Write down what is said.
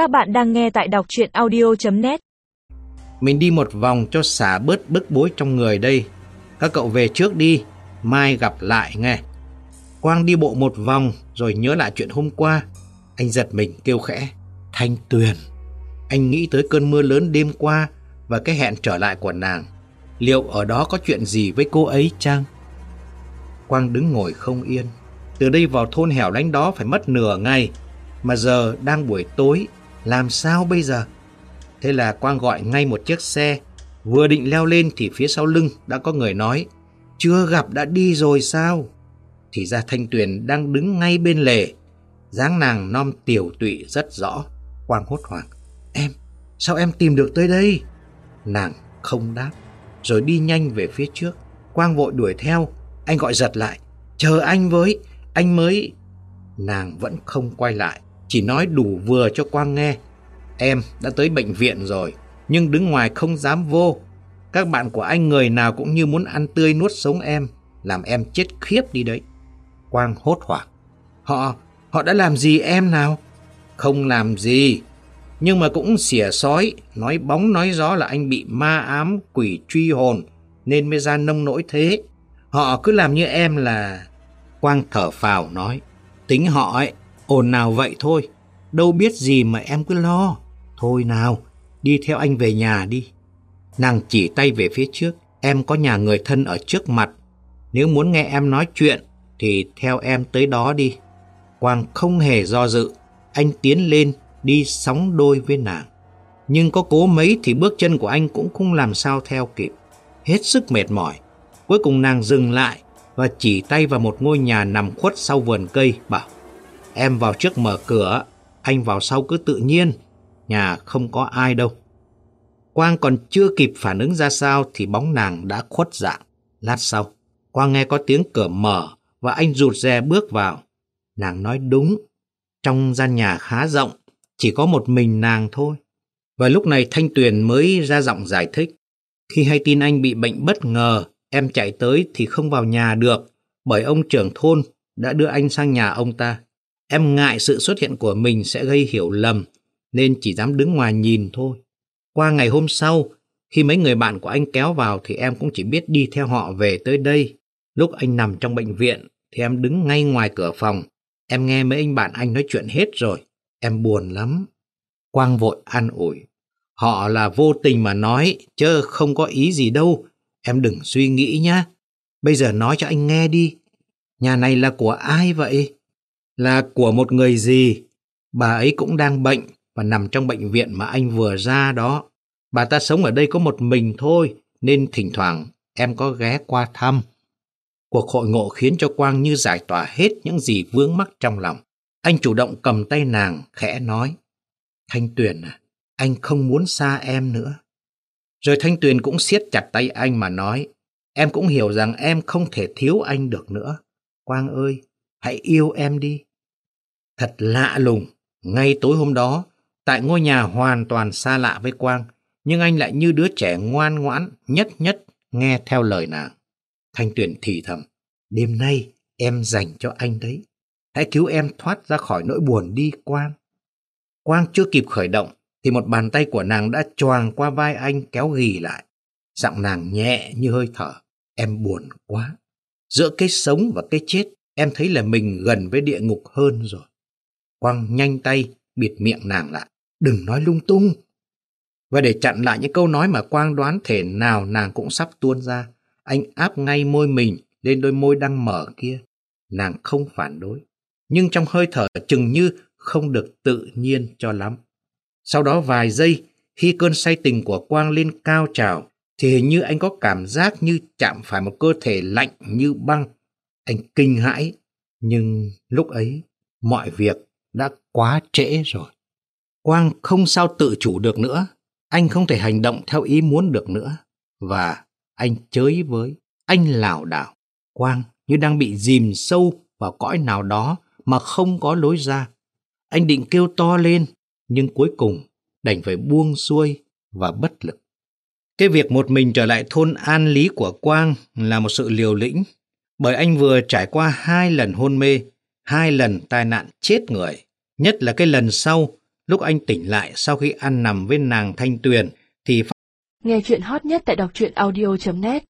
Các bạn đang nghe tại đọc chuyện audio.net Mình đi một vòng cho xả bớt bức bối trong người đây. Các cậu về trước đi, mai gặp lại nghe. Quang đi bộ một vòng rồi nhớ lại chuyện hôm qua. Anh giật mình kêu khẽ. Thanh Tuyền. Anh nghĩ tới cơn mưa lớn đêm qua và cái hẹn trở lại của nàng. Liệu ở đó có chuyện gì với cô ấy chăng? Quang đứng ngồi không yên. Từ đây vào thôn hẻo lánh đó phải mất nửa ngày. Mà giờ đang buổi tối, làm sao bây giờ? Thế là Quang gọi ngay một chiếc xe. Vừa định leo lên thì phía sau lưng đã có người nói Chưa gặp đã đi rồi sao? Thì ra Thanh Tuyền đang đứng ngay bên lề. dáng nàng non tiểu tụy rất rõ. Quang hốt hoảng. Em, sao em tìm được tới đây? Nàng không đáp, rồi đi nhanh về phía trước. Quang vội đuổi theo, anh gọi giật lại. Chờ anh với, anh mới... Nàng vẫn không quay lại, chỉ nói đủ vừa cho Quang nghe. Em đã tới bệnh viện rồi, nhưng đứng ngoài không dám vô. Các bạn của anh người nào cũng như muốn ăn tươi nuốt sống em, làm em chết khiếp đi đấy. Quang hốt hoảng. Họ, họ đã làm gì em nào? Không làm gì, nhưng mà cũng xỉa sói, nói bóng nói gió là anh bị ma ám quỷ truy hồn, nên mới ra nông nỗi thế. Họ cứ làm như em là... Quang thở phào nói, tính họ ấy, ồn nào vậy thôi, đâu biết gì mà em cứ lo. Thôi nào, đi theo anh về nhà đi. Nàng chỉ tay về phía trước, em có nhà người thân ở trước mặt. Nếu muốn nghe em nói chuyện, thì theo em tới đó đi. Quang không hề do dự, anh tiến lên đi sóng đôi với nàng. Nhưng có cố mấy thì bước chân của anh cũng không làm sao theo kịp. Hết sức mệt mỏi. Cuối cùng nàng dừng lại và chỉ tay vào một ngôi nhà nằm khuất sau vườn cây, bảo Em vào trước mở cửa, anh vào sau cứ tự nhiên, nhà không có ai đâu. Quang còn chưa kịp phản ứng ra sao thì bóng nàng đã khuất dạng. Lát sau, Quang nghe có tiếng cửa mở và anh rụt rè bước vào. Nàng nói đúng, trong gian nhà khá rộng, chỉ có một mình nàng thôi. Và lúc này Thanh Tuyền mới ra giọng giải thích. Khi hay tin anh bị bệnh bất ngờ, em chạy tới thì không vào nhà được, bởi ông trưởng thôn đã đưa anh sang nhà ông ta. Em ngại sự xuất hiện của mình sẽ gây hiểu lầm, nên chỉ dám đứng ngoài nhìn thôi. Qua ngày hôm sau, khi mấy người bạn của anh kéo vào thì em cũng chỉ biết đi theo họ về tới đây. Lúc anh nằm trong bệnh viện thì em đứng ngay ngoài cửa phòng. Em nghe mấy anh bạn anh nói chuyện hết rồi. Em buồn lắm. Quang vội an ủi. Họ là vô tình mà nói, chứ không có ý gì đâu. Em đừng suy nghĩ nhá. Bây giờ nói cho anh nghe đi. Nhà này là của ai vậy? Là của một người gì? Bà ấy cũng đang bệnh và nằm trong bệnh viện mà anh vừa ra đó. Bà ta sống ở đây có một mình thôi, nên thỉnh thoảng em có ghé qua thăm. Cuộc hội ngộ khiến cho Quang như giải tỏa hết những gì vướng mắc trong lòng. Anh chủ động cầm tay nàng, khẽ nói. Thanh Tuyền à, anh không muốn xa em nữa. Rồi Thanh Tuyền cũng siết chặt tay anh mà nói. Em cũng hiểu rằng em không thể thiếu anh được nữa. Quang ơi, hãy yêu em đi. Thật lạ lùng, ngay tối hôm đó, tại ngôi nhà hoàn toàn xa lạ với Quang, nhưng anh lại như đứa trẻ ngoan ngoãn, nhất nhất nghe theo lời nàng. Thanh Tuyền thì thầm, đêm nay em dành cho anh đấy. Hãy cứu em thoát ra khỏi nỗi buồn đi Quang. Quang chưa kịp khởi động thì một bàn tay của nàng đã choàng qua vai anh kéo ghì lại. Giọng nàng nhẹ như hơi thở. Em buồn quá. Giữa cái sống và cái chết em thấy là mình gần với địa ngục hơn rồi. Quang nhanh tay bịt miệng nàng lại. Đừng nói lung tung. Và để chặn lại những câu nói mà Quang đoán thể nào nàng cũng sắp tuôn ra, anh áp ngay môi mình lên đôi môi đang mở kia. Nàng không phản đối nhưng trong hơi thở chừng như không được tự nhiên cho lắm. Sau đó vài giây, khi cơn say tình của Quang lên cao trào, thì hình như anh có cảm giác như chạm phải một cơ thể lạnh như băng. Anh kinh hãi, nhưng lúc ấy mọi việc đã quá trễ rồi. Quang không sao tự chủ được nữa, anh không thể hành động theo ý muốn được nữa. Và anh chới với, anh lảo đảo. Quang như đang bị dìm sâu vào cõi nào đó mà không có lối ra. Anh định kêu to lên, nhưng cuối cùng đành phải buông xuôi và bất lực. Cái việc một mình trở lại thôn An Lý của Quang là một sự liều lĩnh, bởi anh vừa trải qua hai lần hôn mê, hai lần tai nạn chết người. Nhất là cái lần sau, Lúc anh tỉnh lại sau khi ăn nằm với nàng Thanh Tuyền thì Nghe chuyện hot nhất tại đọc truyện audio.net